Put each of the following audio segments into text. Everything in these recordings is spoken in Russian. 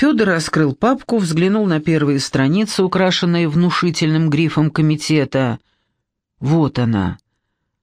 Федор раскрыл папку, взглянул на первые страницы, украшенные внушительным грифом комитета. Вот она,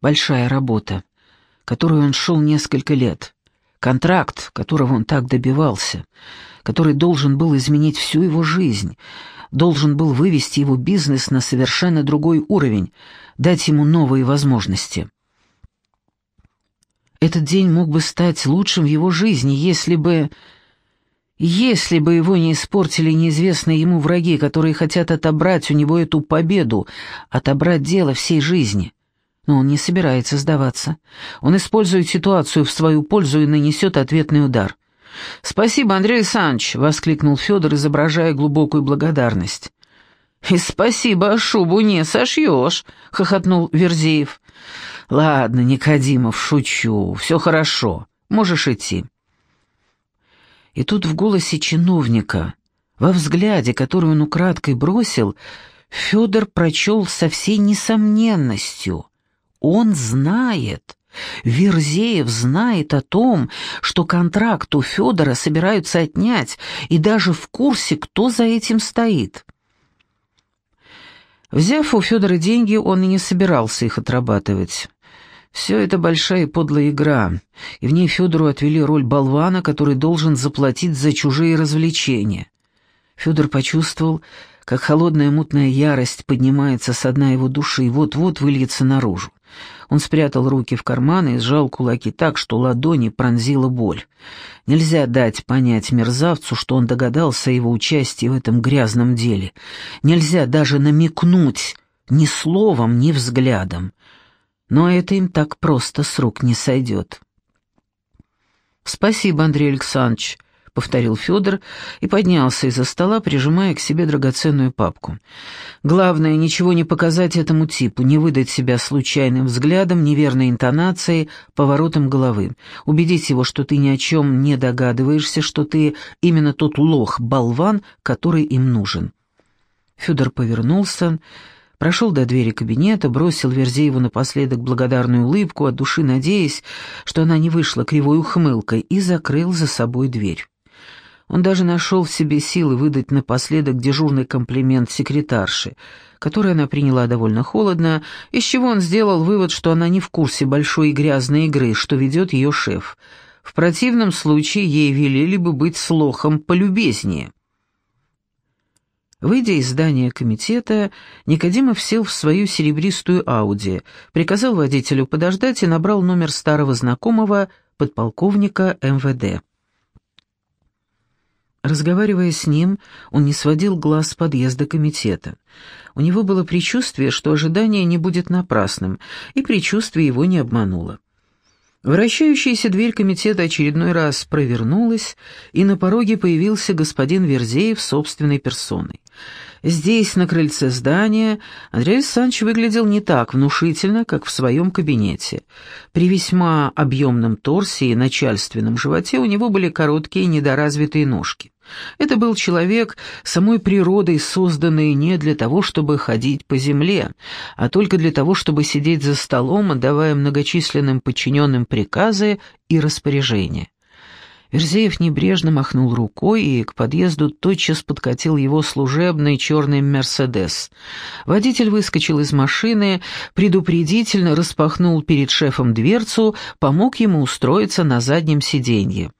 большая работа, которую он шел несколько лет. Контракт, которого он так добивался, который должен был изменить всю его жизнь, должен был вывести его бизнес на совершенно другой уровень, дать ему новые возможности. Этот день мог бы стать лучшим в его жизни, если бы... Если бы его не испортили неизвестные ему враги, которые хотят отобрать у него эту победу, отобрать дело всей жизни. Но он не собирается сдаваться. Он использует ситуацию в свою пользу и нанесет ответный удар. «Спасибо, Андрей Александрович!» — воскликнул Федор, изображая глубокую благодарность. «И спасибо, шубу не сошьешь!» — хохотнул Верзеев. «Ладно, Никодимов, шучу. Все хорошо. Можешь идти». И тут в голосе чиновника, во взгляде, который он украдкой бросил, Федор прочел со всей несомненностью. Он знает. Верзеев знает о том, что контракт у Федора собираются отнять, и даже в курсе, кто за этим стоит. Взяв у Федора деньги, он и не собирался их отрабатывать. Все это большая и подлая игра, и в ней Федору отвели роль болвана, который должен заплатить за чужие развлечения. Федор почувствовал, как холодная мутная ярость поднимается с дна его души и вот-вот выльется наружу. Он спрятал руки в карманы и сжал кулаки так, что ладони пронзила боль. Нельзя дать понять мерзавцу, что он догадался о его участии в этом грязном деле. Нельзя даже намекнуть ни словом, ни взглядом но это им так просто с рук не сойдет. «Спасибо, Андрей Александрович», — повторил Федор и поднялся из-за стола, прижимая к себе драгоценную папку. «Главное, ничего не показать этому типу, не выдать себя случайным взглядом, неверной интонацией, поворотом головы. Убедить его, что ты ни о чем не догадываешься, что ты именно тот лох-болван, который им нужен». Федор повернулся, — Прошел до двери кабинета, бросил Верзееву напоследок благодарную улыбку, от души надеясь, что она не вышла кривой ухмылкой, и закрыл за собой дверь. Он даже нашел в себе силы выдать напоследок дежурный комплимент секретарше, который она приняла довольно холодно, из чего он сделал вывод, что она не в курсе большой и грязной игры, что ведет ее шеф. В противном случае ей велели бы быть слохом полюбезнее. Выйдя из здания комитета, Никодимов сел в свою серебристую Ауди, приказал водителю подождать и набрал номер старого знакомого, подполковника МВД. Разговаривая с ним, он не сводил глаз с подъезда комитета. У него было предчувствие, что ожидание не будет напрасным, и предчувствие его не обмануло. Вращающаяся дверь комитета очередной раз провернулась, и на пороге появился господин Верзеев собственной персоной. Здесь, на крыльце здания, Андрей Александрович выглядел не так внушительно, как в своем кабинете. При весьма объемном торсе и начальственном животе у него были короткие недоразвитые ножки. Это был человек, самой природой созданный не для того, чтобы ходить по земле, а только для того, чтобы сидеть за столом, отдавая многочисленным подчиненным приказы и распоряжения. Верзеев небрежно махнул рукой, и к подъезду тотчас подкатил его служебный черный «Мерседес». Водитель выскочил из машины, предупредительно распахнул перед шефом дверцу, помог ему устроиться на заднем сиденье.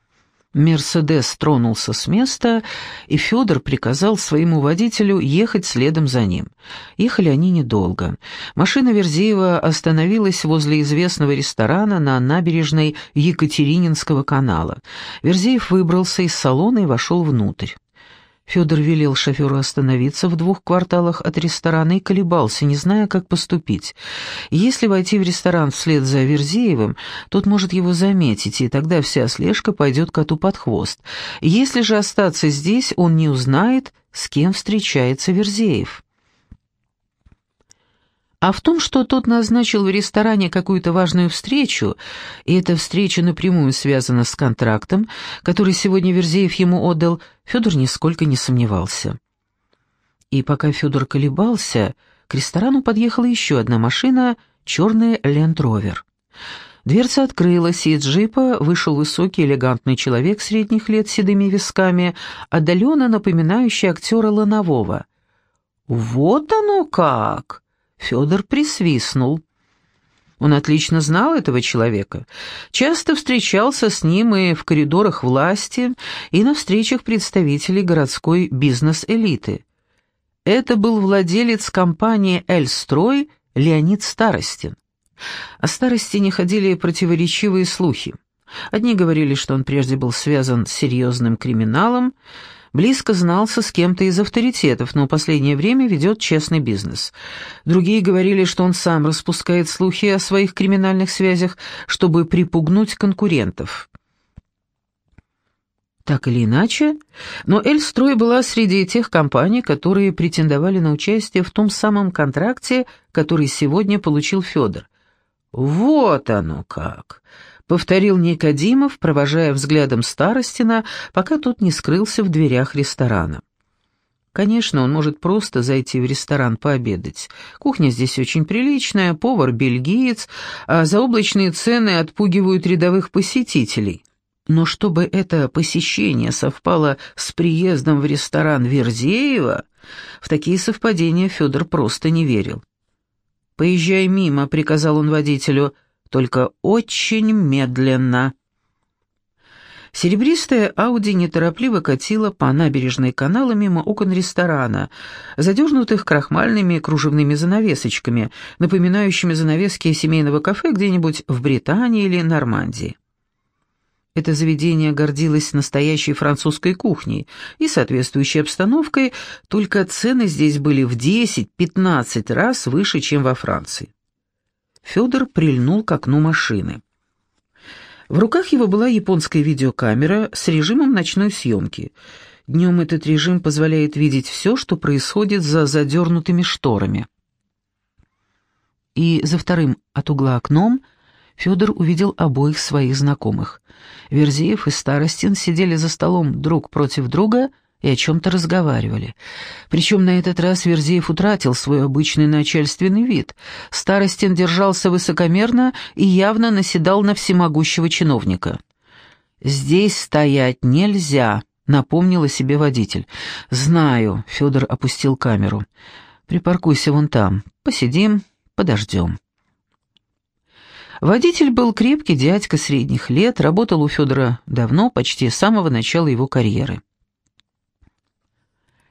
Мерседес тронулся с места, и Федор приказал своему водителю ехать следом за ним. Ехали они недолго. Машина Верзеева остановилась возле известного ресторана на набережной Екатерининского канала. Верзеев выбрался из салона и вошел внутрь. Федор велел шоферу остановиться в двух кварталах от ресторана и колебался, не зная, как поступить. Если войти в ресторан вслед за Верзеевым, тот может его заметить, и тогда вся слежка пойдет коту под хвост. Если же остаться здесь, он не узнает, с кем встречается Верзеев а в том, что тот назначил в ресторане какую-то важную встречу, и эта встреча напрямую связана с контрактом, который сегодня Верзеев ему отдал, Федор нисколько не сомневался. И пока Федор колебался, к ресторану подъехала еще одна машина, черный Ленд-Ровер. Дверца открылась, и из джипа вышел высокий элегантный человек средних лет с седыми висками, отдаленно напоминающий актера Ланового. «Вот оно как!» — Федор присвистнул. Он отлично знал этого человека, часто встречался с ним и в коридорах власти, и на встречах представителей городской бизнес-элиты. Это был владелец компании «Эльстрой» Леонид Старостин. О Старостине ходили противоречивые слухи. Одни говорили, что он прежде был связан с серьезным криминалом, близко знался с кем-то из авторитетов, но последнее время ведет честный бизнес. Другие говорили, что он сам распускает слухи о своих криминальных связях, чтобы припугнуть конкурентов. Так или иначе, но Эльстрой была среди тех компаний, которые претендовали на участие в том самом контракте, который сегодня получил Федор. «Вот оно как!» Повторил Никодимов, провожая взглядом Старостина, пока тот не скрылся в дверях ресторана. Конечно, он может просто зайти в ресторан пообедать. Кухня здесь очень приличная, повар бельгиец, а заоблачные цены отпугивают рядовых посетителей. Но чтобы это посещение совпало с приездом в ресторан Верзеева, в такие совпадения Федор просто не верил. «Поезжай мимо», — приказал он водителю, — только очень медленно. Серебристая Ауди неторопливо катила по набережной канала мимо окон ресторана, задернутых крахмальными кружевными занавесочками, напоминающими занавески семейного кафе где-нибудь в Британии или Нормандии. Это заведение гордилось настоящей французской кухней и соответствующей обстановкой, только цены здесь были в 10-15 раз выше, чем во Франции. Федор прильнул к окну машины. В руках его была японская видеокамера с режимом ночной съемки. Днем этот режим позволяет видеть все, что происходит за задернутыми шторами. И за вторым от угла окном Федор увидел обоих своих знакомых. Верзеев и Старостин сидели за столом друг против друга — и о чем-то разговаривали. Причем на этот раз Верзеев утратил свой обычный начальственный вид. Старостин держался высокомерно и явно наседал на всемогущего чиновника. «Здесь стоять нельзя», — напомнил о себе водитель. «Знаю», — Федор опустил камеру. «Припаркуйся вон там. Посидим, подождем». Водитель был крепкий дядька средних лет, работал у Федора давно, почти с самого начала его карьеры.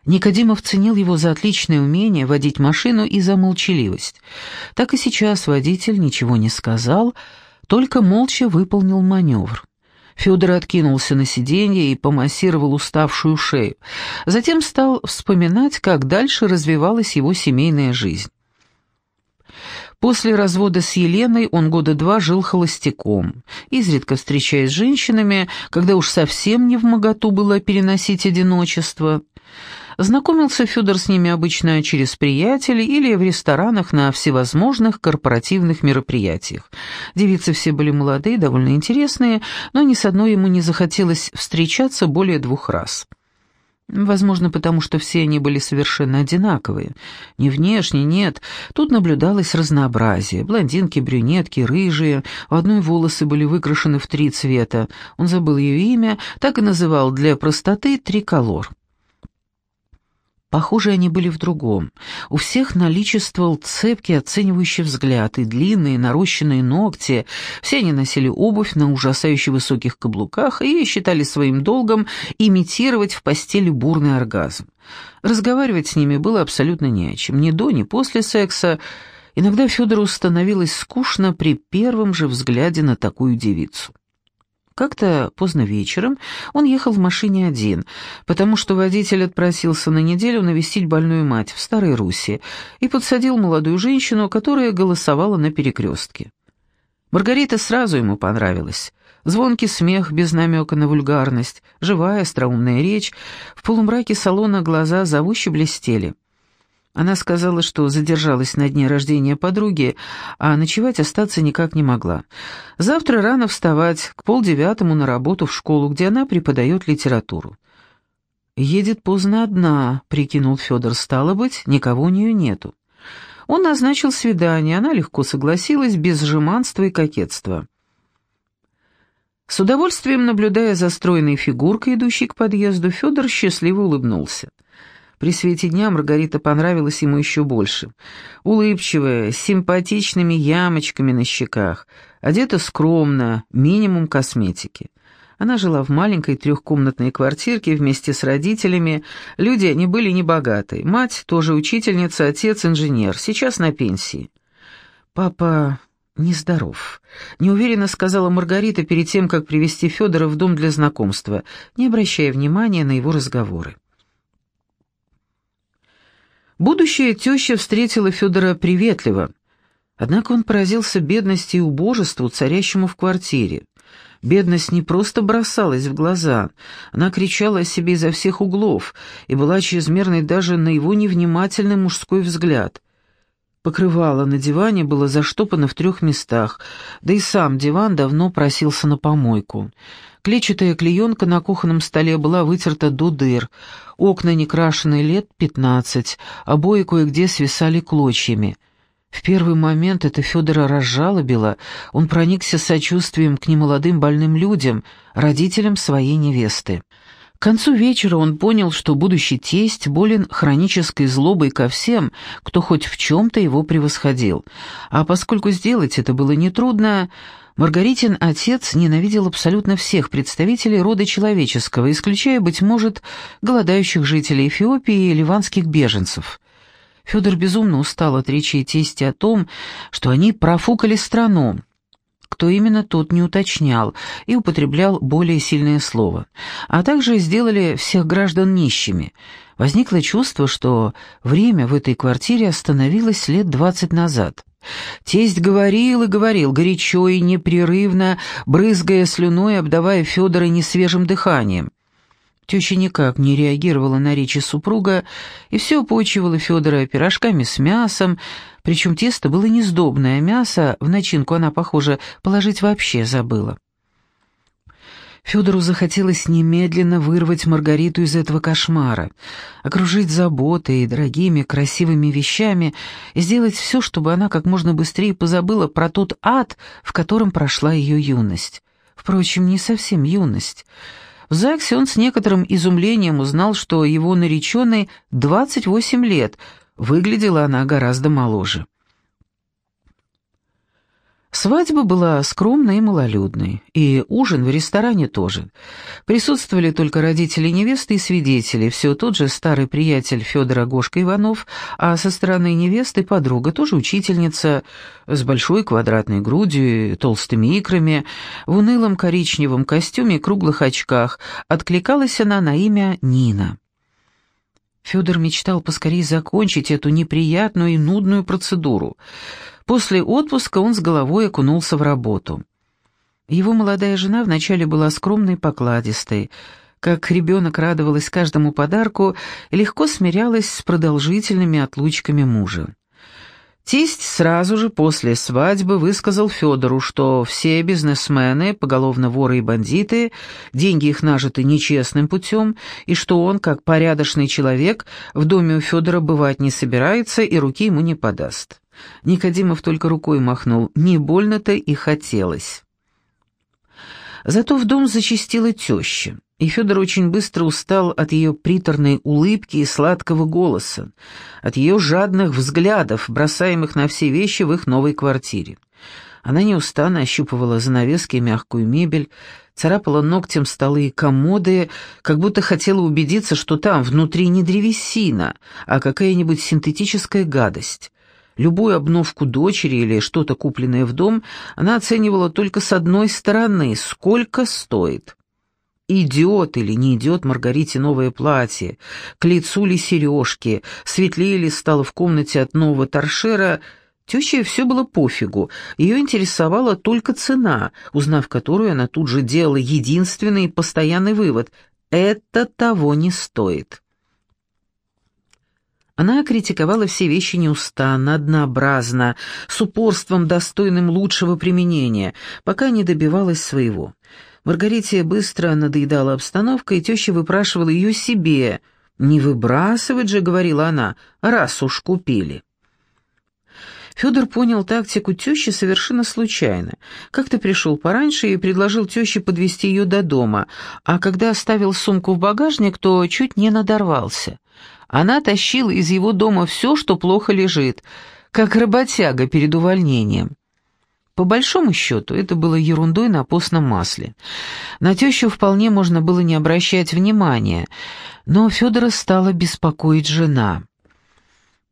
Никодимов ценил его за отличное умение водить машину и за молчаливость. Так и сейчас водитель ничего не сказал, только молча выполнил маневр. Федор откинулся на сиденье и помассировал уставшую шею. Затем стал вспоминать, как дальше развивалась его семейная жизнь. После развода с Еленой он года два жил холостяком, изредка встречаясь с женщинами, когда уж совсем не в моготу было переносить одиночество – Знакомился Федор с ними обычно через приятелей или в ресторанах на всевозможных корпоративных мероприятиях. Девицы все были молодые, довольно интересные, но ни с одной ему не захотелось встречаться более двух раз. Возможно, потому что все они были совершенно одинаковые. Не внешне, нет. Тут наблюдалось разнообразие. Блондинки, брюнетки, рыжие. У одной волосы были выкрашены в три цвета. Он забыл ее имя, так и называл для простоты «триколор». Похоже, они были в другом. У всех наличествовал цепкий оценивающий взгляд и длинные нарощенные ногти. Все они носили обувь на ужасающе высоких каблуках и считали своим долгом имитировать в постели бурный оргазм. Разговаривать с ними было абсолютно не о чем, ни до, ни после секса. Иногда Федору становилось скучно при первом же взгляде на такую девицу. Как-то поздно вечером он ехал в машине один, потому что водитель отпросился на неделю навестить больную мать в Старой Руси и подсадил молодую женщину, которая голосовала на перекрестке. Маргарита сразу ему понравилась. Звонкий смех без намека на вульгарность, живая остроумная речь, в полумраке салона глаза зовуще блестели. Она сказала, что задержалась на дне рождения подруги, а ночевать остаться никак не могла. Завтра рано вставать, к полдевятому на работу в школу, где она преподает литературу. «Едет поздно одна», — прикинул Федор, — «стало быть, никого у нее нету». Он назначил свидание, она легко согласилась, без жеманства и кокетства. С удовольствием наблюдая за стройной фигуркой, идущей к подъезду, Федор счастливо улыбнулся. При свете дня Маргарита понравилась ему еще больше. Улыбчивая, с симпатичными ямочками на щеках, одета скромно, минимум косметики. Она жила в маленькой трехкомнатной квартирке вместе с родителями. Люди они были небогатые. Мать тоже учительница, отец инженер, сейчас на пенсии. Папа нездоров. Неуверенно сказала Маргарита перед тем, как привести Федора в дом для знакомства, не обращая внимания на его разговоры. Будущая теща встретила Федора приветливо, однако он поразился бедности и убожеству, царящему в квартире. Бедность не просто бросалась в глаза, она кричала о себе изо всех углов и была чрезмерной даже на его невнимательный мужской взгляд. Покрывало на диване было заштопано в трех местах, да и сам диван давно просился на помойку. Клетчатая клеенка на кухонном столе была вытерта до дыр, окна не крашены лет пятнадцать, обои кое-где свисали клочьями. В первый момент это Федора разжалобило, он проникся сочувствием к немолодым больным людям, родителям своей невесты. К концу вечера он понял, что будущий тесть болен хронической злобой ко всем, кто хоть в чем-то его превосходил. А поскольку сделать это было нетрудно, Маргаритин отец ненавидел абсолютно всех представителей рода человеческого, исключая, быть может, голодающих жителей Эфиопии и ливанских беженцев. Федор безумно устал от речи тести о том, что они профукали страну. Кто именно, тот не уточнял и употреблял более сильное слово. А также сделали всех граждан нищими. Возникло чувство, что время в этой квартире остановилось лет двадцать назад. Тесть говорил и говорил, горячо и непрерывно, брызгая слюной, обдавая Федора несвежим дыханием. Теща никак не реагировала на речи супруга и все почивала Федора пирожками с мясом, причем тесто было не сдобное, а мясо в начинку она, похоже, положить вообще забыла. Федору захотелось немедленно вырвать Маргариту из этого кошмара, окружить заботой и дорогими, красивыми вещами и сделать все, чтобы она как можно быстрее позабыла про тот ад, в котором прошла ее юность. Впрочем, не совсем юность — в ЗАГСе он с некоторым изумлением узнал, что его нареченной 28 лет, выглядела она гораздо моложе. Свадьба была скромной и малолюдной, и ужин в ресторане тоже. Присутствовали только родители невесты и свидетели, все тот же старый приятель Федора Гошка Иванов, а со стороны невесты подруга, тоже учительница, с большой квадратной грудью толстыми икрами, в унылом коричневом костюме и круглых очках, откликалась она на имя Нина. Федор мечтал поскорее закончить эту неприятную и нудную процедуру — После отпуска он с головой окунулся в работу. Его молодая жена вначале была скромной и покладистой, как ребенок радовалась каждому подарку и легко смирялась с продолжительными отлучками мужа. Тесть сразу же после свадьбы высказал Федору, что все бизнесмены, поголовно воры и бандиты, деньги их нажиты нечестным путем, и что он, как порядочный человек, в доме у Федора бывать не собирается и руки ему не подаст. Никодимов только рукой махнул, не больно-то и хотелось. Зато в дом зачастила теща, и Федор очень быстро устал от ее приторной улыбки и сладкого голоса, от ее жадных взглядов, бросаемых на все вещи в их новой квартире. Она неустанно ощупывала занавески и мягкую мебель, царапала ногтем столы и комоды, как будто хотела убедиться, что там внутри не древесина, а какая-нибудь синтетическая гадость. Любую обновку дочери или что-то купленное в дом она оценивала только с одной стороны — сколько стоит. Идет или не идет Маргарите новое платье, к лицу ли сережки, светлее ли стало в комнате от нового торшера — Теще все было пофигу, ее интересовала только цена, узнав которую она тут же делала единственный постоянный вывод — это того не стоит. Она критиковала все вещи неустанно, однообразно, с упорством, достойным лучшего применения, пока не добивалась своего. Маргарите быстро надоедала обстановка, и теща выпрашивала ее себе. «Не выбрасывать же», — говорила она, — «раз уж купили». Федор понял тактику тещи совершенно случайно. Как-то пришел пораньше и предложил теще подвести ее до дома, а когда оставил сумку в багажник, то чуть не надорвался. Она тащила из его дома все, что плохо лежит, как работяга перед увольнением. По большому счету, это было ерундой на постном масле. На тещу вполне можно было не обращать внимания, но Федора стала беспокоить жена.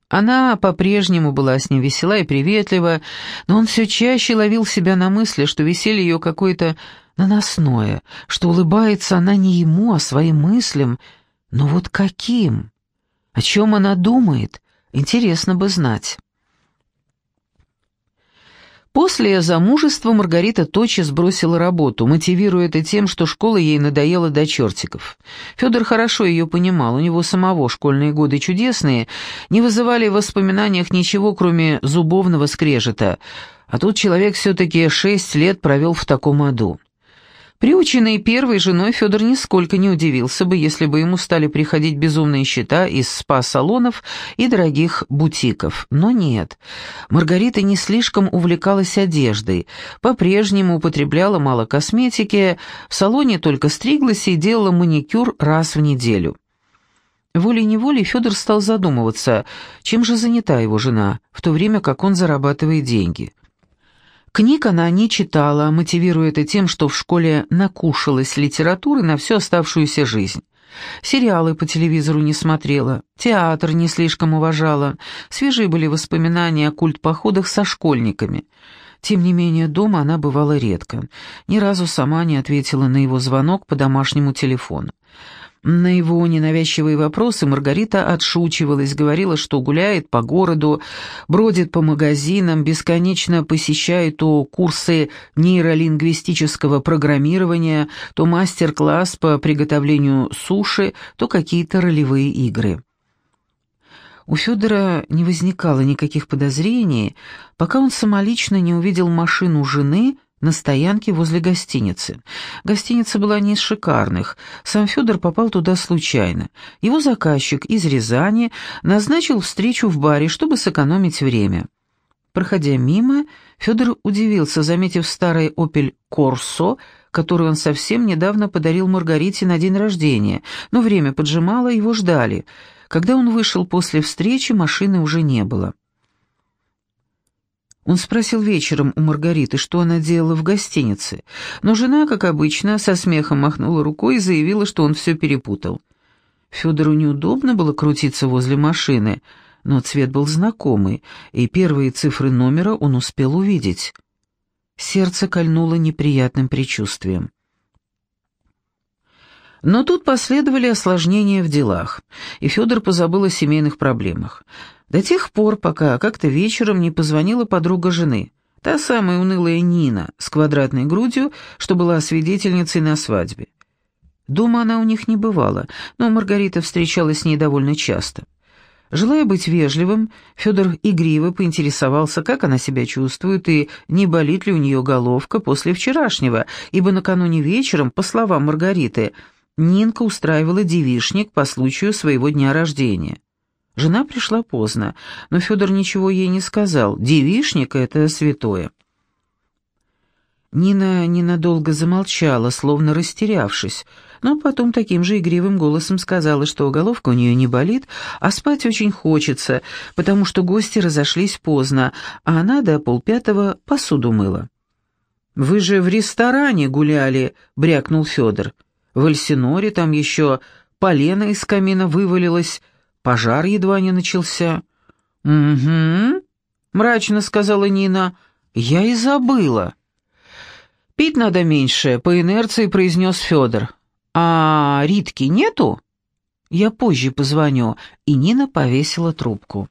Она по-прежнему была с ним весела и приветлива, но он все чаще ловил себя на мысли, что веселье ее какое-то наносное, что улыбается она не ему, а своим мыслям. Но вот каким? О чем она думает? Интересно бы знать. После замужества Маргарита тотчас бросила работу, мотивируя это тем, что школа ей надоела до чертиков. Федор хорошо ее понимал, у него самого школьные годы чудесные, не вызывали в воспоминаниях ничего, кроме зубовного скрежета, а тут человек все-таки шесть лет провел в таком аду. Приученный первой женой, Федор нисколько не удивился бы, если бы ему стали приходить безумные счета из спа-салонов и дорогих бутиков. Но нет. Маргарита не слишком увлекалась одеждой, по-прежнему употребляла мало косметики, в салоне только стриглась и делала маникюр раз в неделю. Волей-неволей Федор стал задумываться, чем же занята его жена, в то время как он зарабатывает деньги. Книг она не читала, мотивируя это тем, что в школе накушалась литературы на всю оставшуюся жизнь. Сериалы по телевизору не смотрела, театр не слишком уважала, свежие были воспоминания о культпоходах со школьниками. Тем не менее, дома она бывала редко. Ни разу сама не ответила на его звонок по домашнему телефону. На его ненавязчивые вопросы Маргарита отшучивалась, говорила, что гуляет по городу, бродит по магазинам, бесконечно посещает то курсы нейролингвистического программирования, то мастер-класс по приготовлению суши, то какие-то ролевые игры. У Федора не возникало никаких подозрений, пока он самолично не увидел машину жены на стоянке возле гостиницы. Гостиница была не из шикарных. Сам Федор попал туда случайно. Его заказчик из Рязани назначил встречу в баре, чтобы сэкономить время. Проходя мимо, Федор удивился, заметив старый «Опель Корсо», который он совсем недавно подарил Маргарите на день рождения, но время поджимало, его ждали. Когда он вышел после встречи, машины уже не было. Он спросил вечером у Маргариты, что она делала в гостинице, но жена, как обычно, со смехом махнула рукой и заявила, что он все перепутал. Федору неудобно было крутиться возле машины, но цвет был знакомый, и первые цифры номера он успел увидеть. Сердце кольнуло неприятным предчувствием. Но тут последовали осложнения в делах, и Федор позабыл о семейных проблемах. До тех пор, пока как-то вечером не позвонила подруга жены, та самая унылая Нина с квадратной грудью, что была свидетельницей на свадьбе. Дома она у них не бывала, но Маргарита встречалась с ней довольно часто. Желая быть вежливым, Федор игриво поинтересовался, как она себя чувствует и не болит ли у нее головка после вчерашнего, ибо накануне вечером, по словам Маргариты, Нинка устраивала девишник по случаю своего дня рождения. Жена пришла поздно, но Федор ничего ей не сказал. Девишник — это святое. Нина ненадолго замолчала, словно растерявшись, но потом таким же игривым голосом сказала, что головка у нее не болит, а спать очень хочется, потому что гости разошлись поздно, а она до полпятого посуду мыла. «Вы же в ресторане гуляли», — брякнул Федор. «В Эльсиноре там еще полено из камина вывалилось, Пожар едва не начался. «Угу», — мрачно сказала Нина. «Я и забыла». «Пить надо меньше», — по инерции произнес Федор. «А Ритки нету?» «Я позже позвоню», и Нина повесила трубку.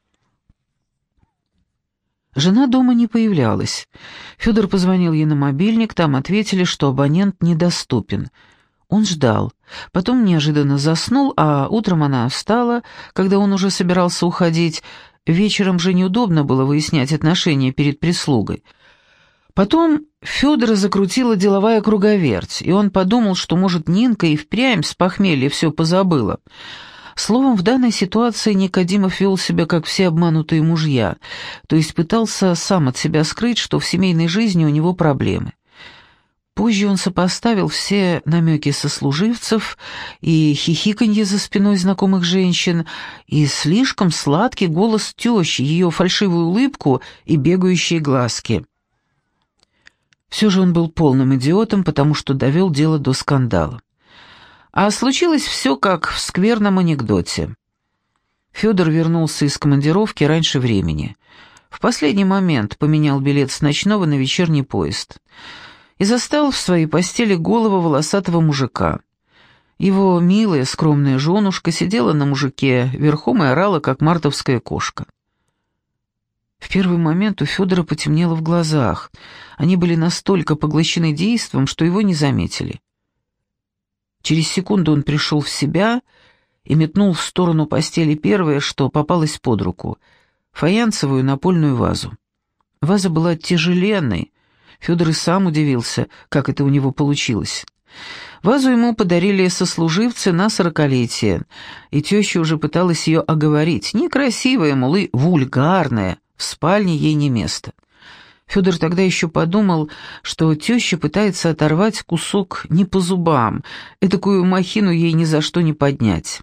Жена дома не появлялась. Федор позвонил ей на мобильник, там ответили, что абонент недоступен — он ждал. Потом неожиданно заснул, а утром она встала, когда он уже собирался уходить. Вечером же неудобно было выяснять отношения перед прислугой. Потом Федора закрутила деловая круговерть, и он подумал, что, может, Нинка и впрямь с похмелья все позабыла. Словом, в данной ситуации Никодимов вел себя, как все обманутые мужья, то есть пытался сам от себя скрыть, что в семейной жизни у него проблемы. Позже он сопоставил все намеки сослуживцев и хихиканье за спиной знакомых женщин, и слишком сладкий голос тещи, ее фальшивую улыбку и бегающие глазки. Все же он был полным идиотом, потому что довел дело до скандала. А случилось все как в скверном анекдоте. Федор вернулся из командировки раньше времени. В последний момент поменял билет с ночного на вечерний поезд — и застал в своей постели голову волосатого мужика. Его милая, скромная женушка сидела на мужике, верхом и орала, как мартовская кошка. В первый момент у Федора потемнело в глазах. Они были настолько поглощены действом, что его не заметили. Через секунду он пришел в себя и метнул в сторону постели первое, что попалось под руку — фаянсовую напольную вазу. Ваза была тяжеленной, Федор и сам удивился, как это у него получилось. Вазу ему подарили сослуживцы на сорокалетие, и теща уже пыталась ее оговорить. Некрасивая, мол, и вульгарная, в спальне ей не место. Федор тогда еще подумал, что теща пытается оторвать кусок не по зубам, и такую махину ей ни за что не поднять.